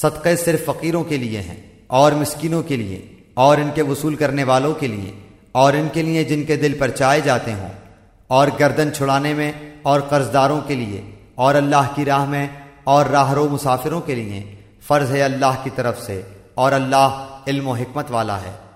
صدقے صرف فقیروں کے لیے ہیں اور مسکینوں کے لیے اور ان کے وصول کرنے والوں کے لیے اور ان کے لیے جن کے دل پر چائے جاتے ہوں اور گردن چھڑانے میں اور قرض داروں کے لیے اور اللہ کی راہ میں اور راہرو مسافروں کے لیے فرض ہے اللہ کی طرف سے اور اللہ علم و حکمت والا ہے۔